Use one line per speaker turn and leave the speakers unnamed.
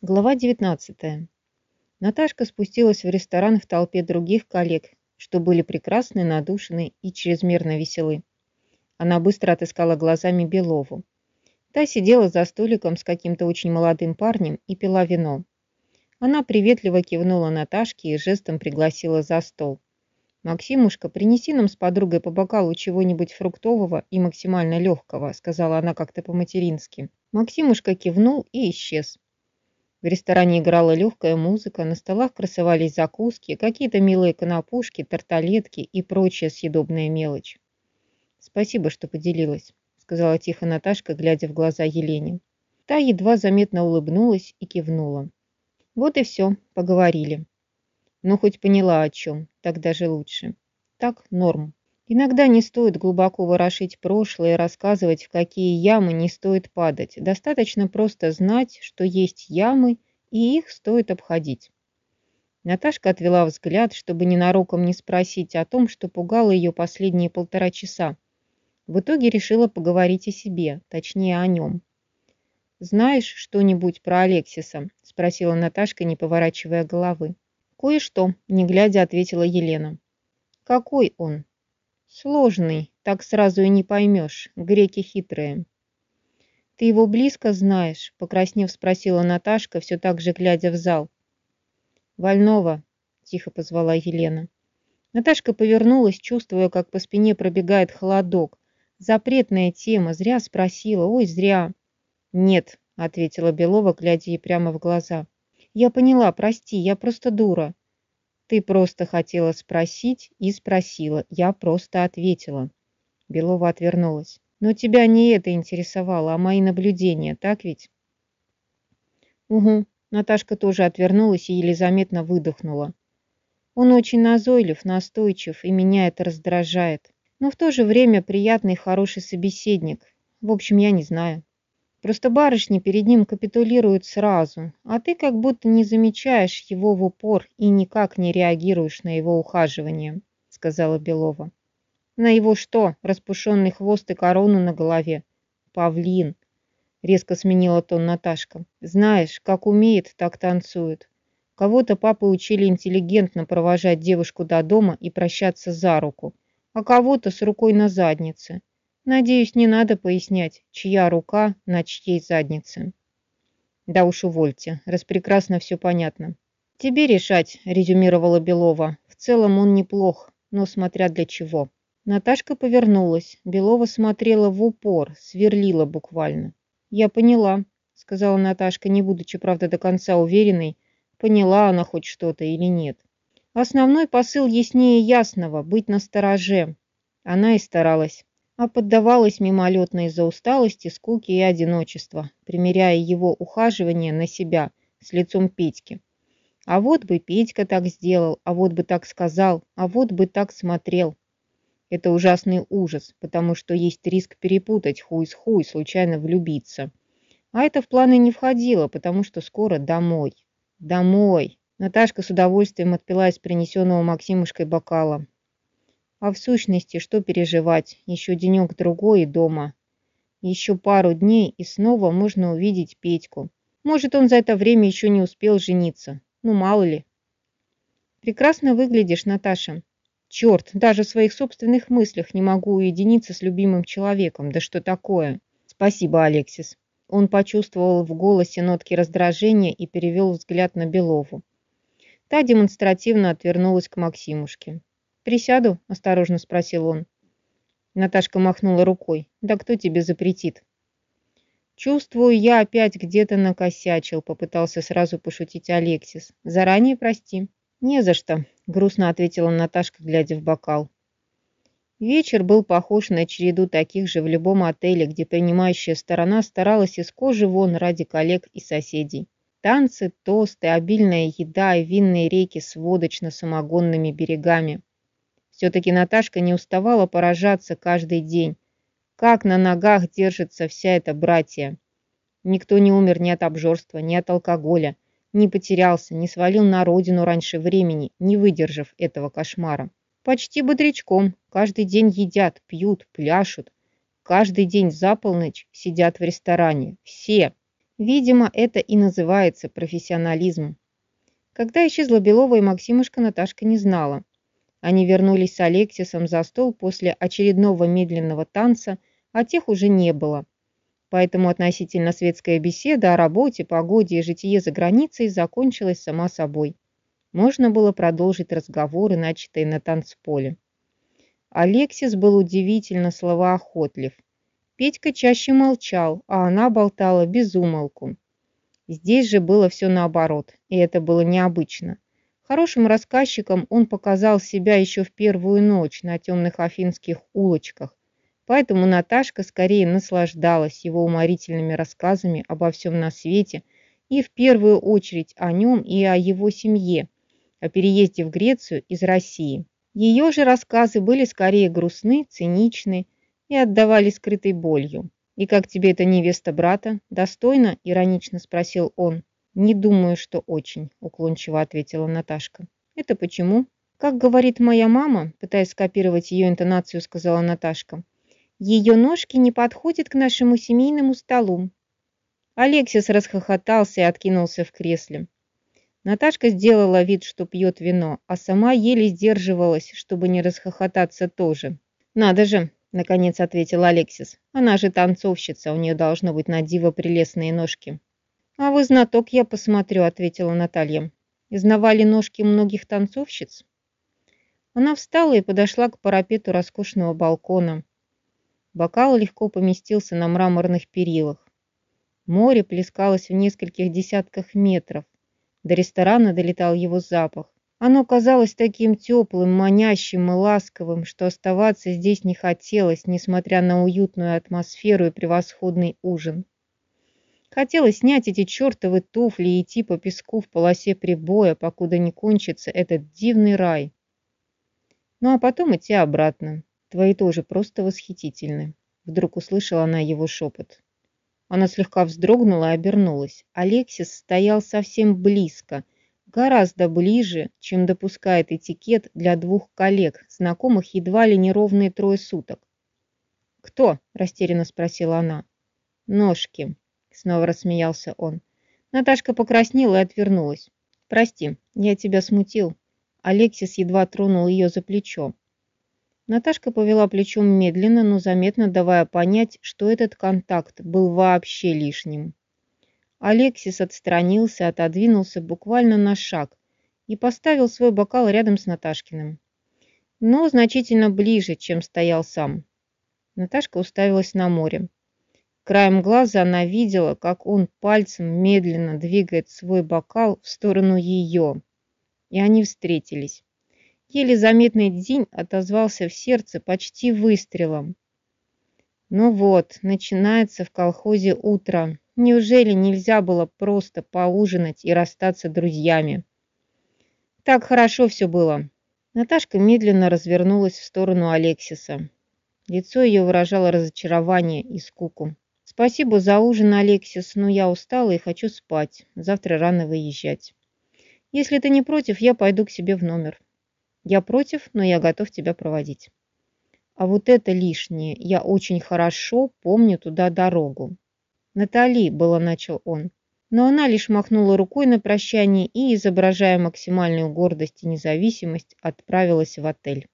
Глава 19. Наташка спустилась в ресторан в толпе других коллег, что были прекрасны, надушены и чрезмерно веселы. Она быстро отыскала глазами Белову. Та сидела за столиком с каким-то очень молодым парнем и пила вино. Она приветливо кивнула Наташке и жестом пригласила за стол. «Максимушка, принеси нам с подругой по бокалу чего-нибудь фруктового и максимально легкого», сказала она как-то по-матерински. Максимушка кивнул и исчез. В ресторане играла легкая музыка, на столах красовались закуски, какие-то милые конопушки, тарталетки и прочая съедобная мелочь. «Спасибо, что поделилась», — сказала тихо Наташка, глядя в глаза Елене. Та едва заметно улыбнулась и кивнула. «Вот и все, поговорили». «Ну, хоть поняла о чем, так даже лучше. Так, норм». Иногда не стоит глубоко ворошить прошлое и рассказывать, в какие ямы не стоит падать. Достаточно просто знать, что есть ямы, и их стоит обходить. Наташка отвела взгляд, чтобы ненароком не спросить о том, что пугало ее последние полтора часа. В итоге решила поговорить о себе, точнее о нем. «Знаешь что-нибудь про Алексиса?» – спросила Наташка, не поворачивая головы. «Кое-что», – не глядя ответила Елена. «Какой он?» Сложный, так сразу и не поймешь, греки хитрые. Ты его близко знаешь? Покраснев спросила Наташка, все так же глядя в зал. Вольнова, тихо позвала Елена. Наташка повернулась, чувствуя, как по спине пробегает холодок. Запретная тема, зря спросила, ой, зря. Нет, ответила Белова, глядя ей прямо в глаза. Я поняла, прости, я просто дура. Ты просто хотела спросить и спросила. Я просто ответила. Белова отвернулась. Но тебя не это интересовало, а мои наблюдения, так ведь? Угу. Наташка тоже отвернулась и еле заметно выдохнула. Он очень назойлив, настойчив, и меня это раздражает. Но в то же время приятный, хороший собеседник. В общем, я не знаю. Просто барышни перед ним капитулируют сразу, а ты как будто не замечаешь его в упор и никак не реагируешь на его ухаживание, сказала Белова. На его что? Распушенный хвост и корону на голове. Павлин. Резко сменила тон Наташка. Знаешь, как умеет, так танцует. Кого-то папы учили интеллигентно провожать девушку до дома и прощаться за руку, а кого-то с рукой на заднице. Надеюсь, не надо пояснять, чья рука на чьей заднице. Да уж увольте, раз прекрасно все понятно. Тебе решать, резюмировала Белова. В целом он неплох, но смотря для чего. Наташка повернулась. Белова смотрела в упор, сверлила буквально. «Я поняла», — сказала Наташка, не будучи, правда, до конца уверенной, поняла она хоть что-то или нет. Основной посыл яснее ясного — быть настороже. Она и старалась а поддавалась мимолетно из-за усталости, скуки и одиночества, примеряя его ухаживание на себя с лицом Петьки. А вот бы Петька так сделал, а вот бы так сказал, а вот бы так смотрел. Это ужасный ужас, потому что есть риск перепутать хуй с хуй, случайно влюбиться. А это в планы не входило, потому что скоро домой. Домой. Наташка с удовольствием отпила из принесенного Максимушкой бокала. А в сущности, что переживать? Еще денек-другой дома. Еще пару дней, и снова можно увидеть Петьку. Может, он за это время еще не успел жениться. Ну, мало ли. Прекрасно выглядишь, Наташа. Черт, даже в своих собственных мыслях не могу уединиться с любимым человеком. Да что такое? Спасибо, Алексис. Он почувствовал в голосе нотки раздражения и перевел взгляд на Белову. Та демонстративно отвернулась к Максимушке. «Присяду?» – осторожно спросил он. Наташка махнула рукой. «Да кто тебе запретит?» «Чувствую, я опять где-то накосячил», – попытался сразу пошутить Алексис. «Заранее прости». «Не за что», – грустно ответила Наташка, глядя в бокал. Вечер был похож на череду таких же в любом отеле, где принимающая сторона старалась из кожи вон ради коллег и соседей. Танцы, тосты, обильная еда и винные реки с водочно-самогонными берегами. Все-таки Наташка не уставала поражаться каждый день. Как на ногах держится вся эта братья. Никто не умер ни от обжорства, ни от алкоголя, не потерялся, не свалил на родину раньше времени, не выдержав этого кошмара. Почти бодрячком, каждый день едят, пьют, пляшут. Каждый день за полночь сидят в ресторане. Все. Видимо, это и называется профессионализм. Когда исчезла Белова и Максимушка, Наташка не знала. Они вернулись с Алексисом за стол после очередного медленного танца, а тех уже не было. Поэтому относительно светская беседа о работе, погоде и житие за границей закончилась сама собой. Можно было продолжить разговоры, начатые на танцполе. Алексис был удивительно словоохотлив. Петька чаще молчал, а она болтала без умолку. Здесь же было все наоборот, и это было необычно. Хорошим рассказчиком он показал себя еще в первую ночь на темных афинских улочках, поэтому Наташка скорее наслаждалась его уморительными рассказами обо всем на свете и в первую очередь о нем и о его семье, о переезде в Грецию из России. Ее же рассказы были скорее грустны, циничны и отдавали скрытой болью. «И как тебе эта невеста брата? Достойно?» – иронично спросил он. «Не думаю, что очень», – уклончиво ответила Наташка. «Это почему?» «Как говорит моя мама», – пытаясь скопировать ее интонацию, сказала Наташка, «ее ножки не подходят к нашему семейному столу». Алексис расхохотался и откинулся в кресле. Наташка сделала вид, что пьет вино, а сама еле сдерживалась, чтобы не расхохотаться тоже. «Надо же!» – наконец ответил Алексис. «Она же танцовщица, у нее должно быть на диво прелестные ножки». «А вы знаток, я посмотрю», — ответила Наталья. «Изнавали ножки многих танцовщиц?» Она встала и подошла к парапету роскошного балкона. Бокал легко поместился на мраморных перилах. Море плескалось в нескольких десятках метров. До ресторана долетал его запах. Оно казалось таким теплым, манящим и ласковым, что оставаться здесь не хотелось, несмотря на уютную атмосферу и превосходный ужин. Хотелось снять эти чертовы туфли и идти по песку в полосе прибоя, покуда не кончится этот дивный рай. Ну а потом идти обратно. Твои тоже просто восхитительны. Вдруг услышала она его шепот. Она слегка вздрогнула и обернулась. Алексис стоял совсем близко, гораздо ближе, чем допускает этикет для двух коллег, знакомых едва ли не ровные трое суток. «Кто?» – растерянно спросила она. «Ножки», снова рассмеялся он. Наташка покраснела и отвернулась. «Прости, я тебя смутил». Алексис едва тронул ее за плечо. Наташка повела плечом медленно, но заметно давая понять, что этот контакт был вообще лишним. Алексис отстранился, отодвинулся буквально на шаг и поставил свой бокал рядом с Наташкиным. Но значительно ближе, чем стоял сам. Наташка уставилась на море. Краем глаза она видела, как он пальцем медленно двигает свой бокал в сторону ее. И они встретились. Еле заметный день отозвался в сердце почти выстрелом. Ну вот, начинается в колхозе утро. Неужели нельзя было просто поужинать и расстаться друзьями? Так хорошо все было. Наташка медленно развернулась в сторону Алексиса. Лицо ее выражало разочарование и скуку. Спасибо за ужин, Алексис, но я устала и хочу спать. Завтра рано выезжать. Если ты не против, я пойду к себе в номер. Я против, но я готов тебя проводить. А вот это лишнее. Я очень хорошо помню туда дорогу. Натали, было начал он. Но она лишь махнула рукой на прощание и, изображая максимальную гордость и независимость, отправилась в отель.